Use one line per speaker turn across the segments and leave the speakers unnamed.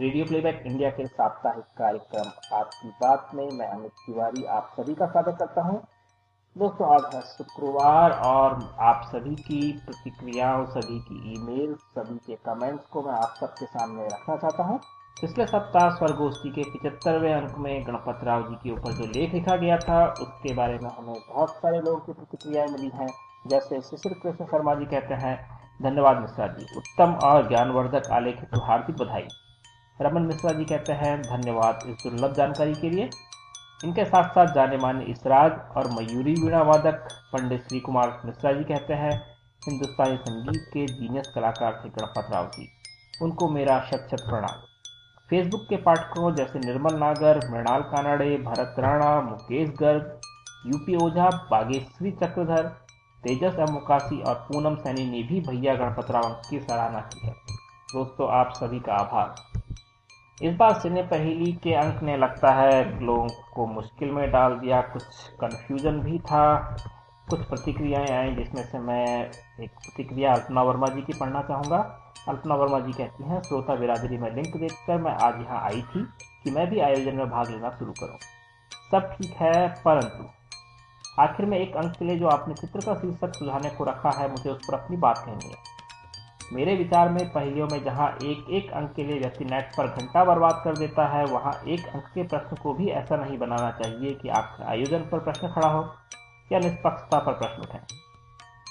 Radio playback India के साप्ताहिक कार्यक्रम आपकी बात में मैं अमित तिवारी आप सभी का स्वागत करता हूँ। दोस्तों, आज है शुक्रवार और आप सभी की प्रतिक्रियाओं, सभी की ईमेल, सभी के कमेंट्स को मैं आप सबके सामने रखना चाहता हूँ। पिछले सप्ताह स्वर्गोष्ठी के पिचहत्तरवें अंक में गणपत राव जी के ऊपर जो लेख लिखा गया था, उसके बारे में हमें बहुत सारे लोगों की प्रतिक्रियाएँ मिली हैं, जैसे शिशिर कृष्ण शर्मा जी कहते हैं, धन्यवाद मिश्रा जी, उत्तम और ज्ञानवर्धक आलेख, हार्दिक बधाई। रमन मिश्रा जी कहते हैं, धन्यवाद इस दुर्लभ जानकारी के लिए। इनके साथ साथ जाने माने इसराज और मयूरी वीणा वादक, पंडित श्री कुमार मिश्रा जी कहते हैं, हिंदुस्तानी संगीत के जीनियस कलाकार थे गणपत राव जी। उनको मेरा शत शत प्रणाम। फेसबुक के पाठकों जैसे Nirmal Nagar, Mrinal Kanade, Bharat Rana, Mukesh Garg, U P Ojha, Bageshwari Chakradhar, Tejas M Mukasi और पूनम सैनी ने भी भैया गणपत राव की सराहना की है। दोस्तों, आप सभी का आभार। इस बार सिने पहली के अंक ने लगता है लोगों को मुश्किल में डाल दिया, कुछ कन्फ्यूज़न भी था, कुछ प्रतिक्रियाएँ आई जिसमें से मैं एक प्रतिक्रिया अल्पना वर्मा जी की पढ़ना चाहूँगा। अल्पना वर्मा जी कहती हैं, श्रोता बिरादरी में लिंक देखकर मैं आज यहाँ आई थी कि मैं भी आयोजन में भाग लेना शुरू करूँ। सब ठीक है, परंतु आखिर में एक अंक के लिए जो आपने चित्र का शीर्षक सुझाने को रखा है, मुझे उस पर अपनी बात कहनी है। मेरे विचार में पहलियों में जहाँ एक एक अंक के लिए व्यक्ति नेट पर घंटा बर्बाद कर देता है, वहाँ एक अंक के प्रश्न को भी ऐसा नहीं बनाना चाहिए कि आपके आयोजन पर प्रश्न खड़ा हो या निष्पक्षता पर प्रश्न उठे।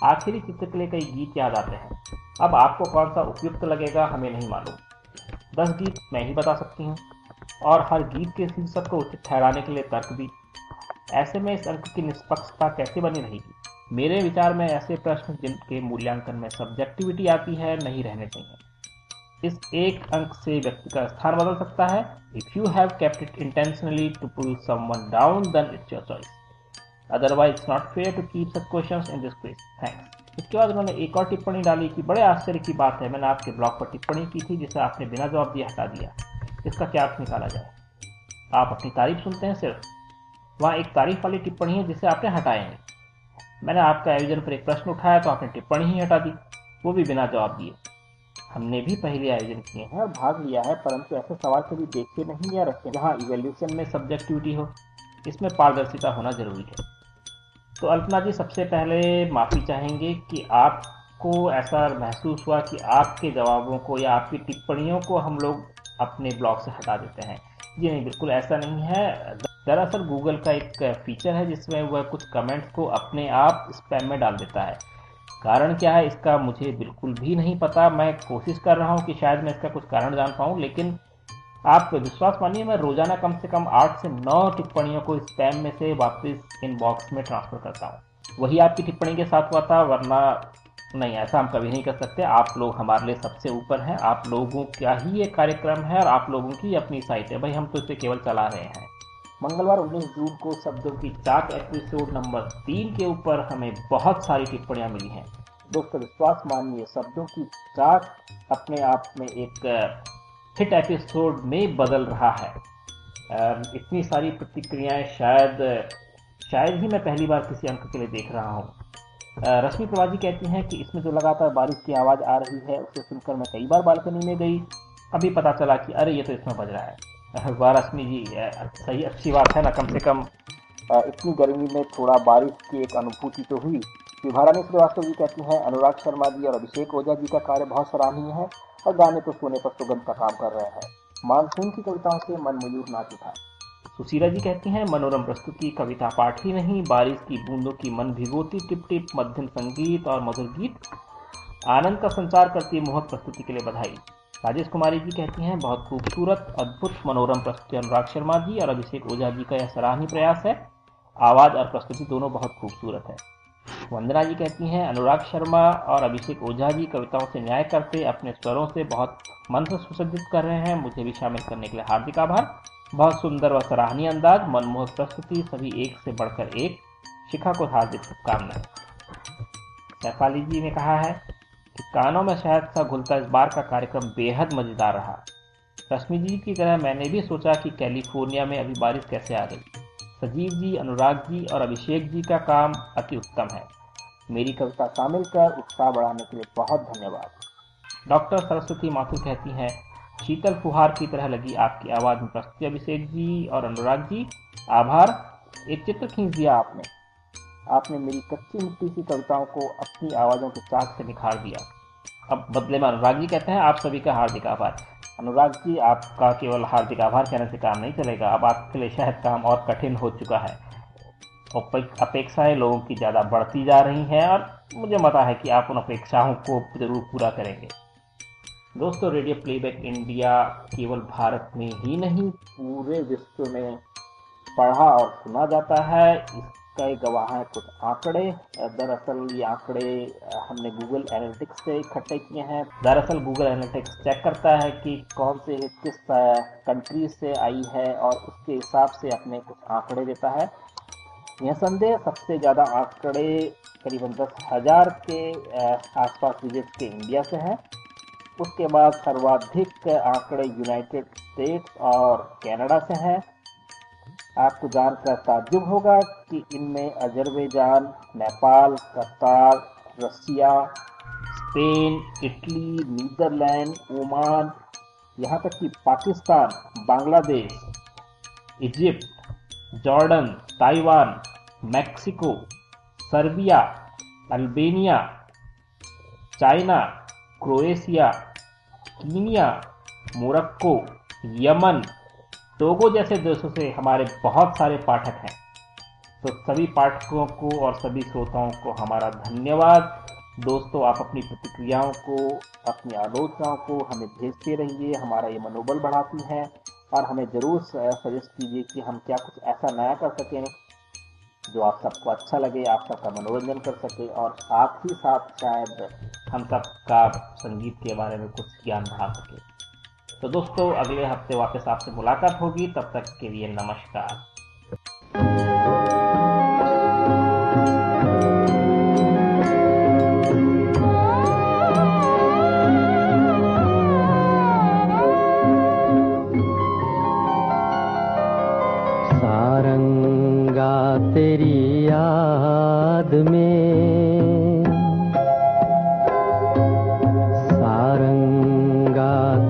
आखिरी चित्र के लिए कई गीत याद आते हैं। अब आपको कौन सा उपयुक्त लगेगा हमें नहीं मालूम। दस गीत मैं ही बता सकती हूँ। और हर गीत के शीर्षक को उचित ठहराने के लिए तर्क भी ऐसे में इस अंक की निष्पक्षता कैसे बनी रहेगी मेरे विचार में ऐसे प्रश्न जिनके मूल्यांकन में सब्जेक्टिविटी आती है, नहीं रहने चाहिए इस एक अंक से व्यक्ति का स्थान बदल सकता है। If you have kept it intentionally to pull someone down then it's your choice otherwise it's not fair to keep such questions in this quiz thanks इसके बाद उन्होंने एक और टिप्पणी डाली कि बड़े आश्चर्य की बात है। मैंने आपके ब्लॉग पर टिप्पणी की थी, जिसे आपने बिना जवाब दिए हटा दिया। इसका क्या अर्थ निकाला जाए? आप अपनी तारीफ़ सुनते हैं सिर्फ़। वहाँ एक तारीफ़ वाली टिप्पणी है जिसे आपने हटाएँगे मैंने आपके आयोजन पर एक प्रश्न उठाया तो आपने टिप्पणी ही हटा दी। वो भी बिना जवाब दिए। हमने भी पहले आयोजन किए हैं और भाग लिया है, परंतु ऐसे सवाल कभी देखे नहीं या रखे जहाँ इवेल्यूशन में सब्जेक्टिविटी हो, इसमें पारदर्शिता होना ज़रूरी है। तो अल्पना जी, सबसे पहले माफ़ी चाहेंगे कि आपको ऐसा महसूस हुआ कि आपके जवाबों को या आपकी टिप्पणियों को हम लोग अपने ब्लॉग से हटा देते हैं। जी नहीं, बिल्कुल ऐसा नहीं है। दरअसल गूगल का एक फीचर है जिसमें वह कुछ कमेंट्स को अपने आप स्पैम में डाल देता है। कारण क्या है, इसका मुझे बिल्कुल भी नहीं पता। मैं कोशिश कर रहा हूँ कि शायद मैं इसका कुछ कारण जान पाऊँ, लेकिन आप विश्वास मानिए, मैं रोज़ाना कम से कम आठ से नौ टिप्पणियों को स्पैम में से वापस इनबॉक्स में ट्रांसफ़र करता हूँ। वही आपकी टिप्पणी के साथ हुआ था, वरना नहीं, ऐसा हम कभी नहीं कर सकते। आप लोग हमारे लिए सबसे ऊपर हैं। आप लोगों का ही ये कार्यक्रम है और आप लोगों की अपनी साइट है। भाई, हम तो इसे केवल चला रहे हैं। मंगलवार 19 जून को शब्दों की चाक एपिसोड नंबर तीन के ऊपर हमें बहुत सारी टिप्पणियाँ मिली हैं। दोस्तों, विश्वास मानिए, शब्दों की चाक अपने आप में एक हिट एपिसोड में बदल रहा है। इतनी सारी प्रतिक्रियाएँ शायद शायद ही मैं पहली बार किसी अंक के लिए देख रहा हूँ। रश्मि प्रवाजी कहती हैं कि इसमें जो लगातार बारिश की आवाज़ आ रही है, उसे सुनकर मैं कई बार बालकनी में गई। अभी पता चला कि अरे, ये तो इसमें बज रहा है। वाह रश्मि जी सही, अच्छी बात है ना, कम से कम। इतनी गर्मी में थोड़ा बारिश की एक अनुभूति तो हुई। विभारानी श्रीवास्तव जी कहती हैं, अनुराग शर्मा जी और अभिषेक ओझा जी का कार्य बहुत सराहनीय है और गाने तो सोने पर सुगंध का काम कर रहे हैं। मानसून की कविताओं से मन मयूर नाच उठा। सुशीला जी कहती हैं, मनोरम प्रस्तुति, कविता पाठ ही नहीं, बारिश की बूंदों की मन भिगोती टिप टिप मध्यम संगीत और मधुर गीत। आनंद का संचार करती मोहक प्रस्तुति के लिए बधाई। राजेश कुमारी जी कहती हैं, बहुत खूबसूरत, अद्भुत, मनोरम प्रस्तुति अनुराग शर्मा जी और अभिषेक ओझा जी का यह सराहनीय प्रयास है। आवाज़ और प्रस्तुति दोनों बहुत खूबसूरत है। वंदना जी कहती हैं, अनुराग शर्मा और अभिषेक ओझा जी कविताओं से न्याय करते, अपने स्वरों से बहुत से सुसज्जित कर रहे हैं। मुझे भी शामिल करने के लिए हार्दिक आभार। बहुत सुंदर व सराहनीय अंदाज, मनमोहक प्रस्तुति, सभी एक से बढ़कर एक। शिखा को हार्दिक शुभकामनाएँ। सैफाली जी ने कहा है कि कानों में शहद सा घुलता इस बार का कार्यक्रम बेहद मज़ेदार रहा। रश्मि जी की तरह मैंने भी सोचा कि कैलिफ़ोर्निया में अभी बारिश कैसे आ गई। सजीव जी, अनुराग जी और अभिषेक जी का काम अति उत्तम है। मेरी कविता शामिल कर उत्साह बढ़ाने के लिए बहुत धन्यवाद। डॉक्टर सरस्वती माथुर कहती हैं शीतल फुहार की तरह लगी आपकी आवाज़ में प्रस्तुति। अभिषेक जी और अनुराग जी, आभार। एक चित्र खींच दिया आपने। आपने मेरी कच्ची मिट्टी की कविताओं को अपनी आवाजों के चाक से निखार दिया। अब बदले में अनुराग जी कहते हैं, आप सभी का हार्दिक आभार। अनुराग जी, आपका केवल हार्दिक आभार कहने से काम नहीं चलेगा। अब आपके लिए शायद काम और कठिन हो चुका है। अपेक्षाएँ लोगों की ज़्यादा बढ़ती जा रही हैं और मुझे पता है कि आप उन अपेक्षाओं को ज़रूर पूरा करेंगे। दोस्तों रेडियो प्लेबैक इंडिया केवल भारत में ही नहीं, पूरे विश्व में पढ़ा और सुना जाता है। कई गवाह है कुछ आंकड़े। दरअसल ये आंकड़े हमने गूगल एनालिटिक्स से इकट्ठे किए हैं। दरअसल गूगल एनालिटिक्स चेक करता है कि कौन से किस कंट्री से आई है और उसके हिसाब से अपने कुछ आंकड़े देता है। यह संदेह सबसे ज़्यादा आंकड़े करीबन दस हज़ार के आसपास विज़िट के इंडिया से हैं। उसके बाद सर्वाधिक आंकड़े यूनाइटेड स्टेट्स और कनाडा से हैं। आपको जानकर ताजुब होगा कि इनमें Azerbaijan, Nepal, Qatar, Russia, Spain, Italy, Netherlands, Oman, यहाँ तक कि Pakistan, Bangladesh Egypt Jordan, Taiwan, Mexico, Serbia, Albania, China, Croatia Kenya, Morocco, Yemen, Togo जैसे देशों से हमारे बहुत सारे पाठक हैं। तो सभी पाठकों को और सभी श्रोताओं को हमारा धन्यवाद। दोस्तों, आप अपनी प्रतिक्रियाओं को, अपनी आलोचनाओं को हमें भेजते रहिए, हमारा ये मनोबल बढ़ाती है और हमें ज़रूर सजेस्ट कीजिए कि हम क्या कुछ ऐसा नया कर सकें जो आप सबको अच्छा लगे, आप सबका मनोरंजन कर सके और साथ ही साथ शायद हम सबका संगीत के बारे में कुछ ज्ञान बढ़ा सके। तो दोस्तों, अगले हफ़्ते वापस आपसे मुलाकात होगी। तब तक के लिए नमस्कार।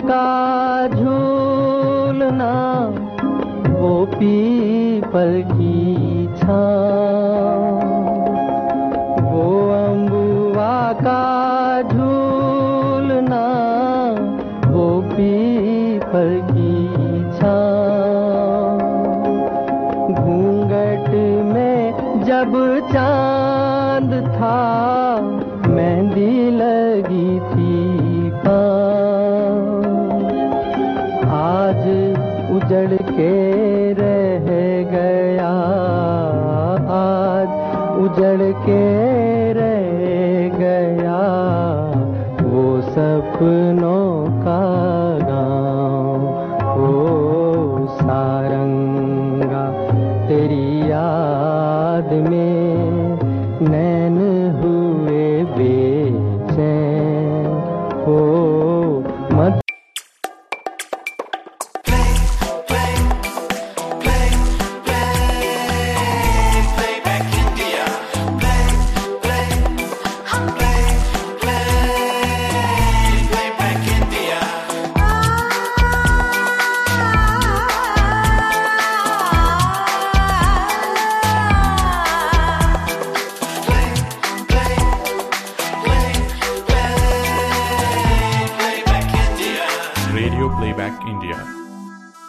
का झूलना वो पीपल
की छाँव। वो अम्बुआ का झूलना वो पीपल की छाँव। घूंघट में जब चाँद था उजड़ के रह गया वो सपनों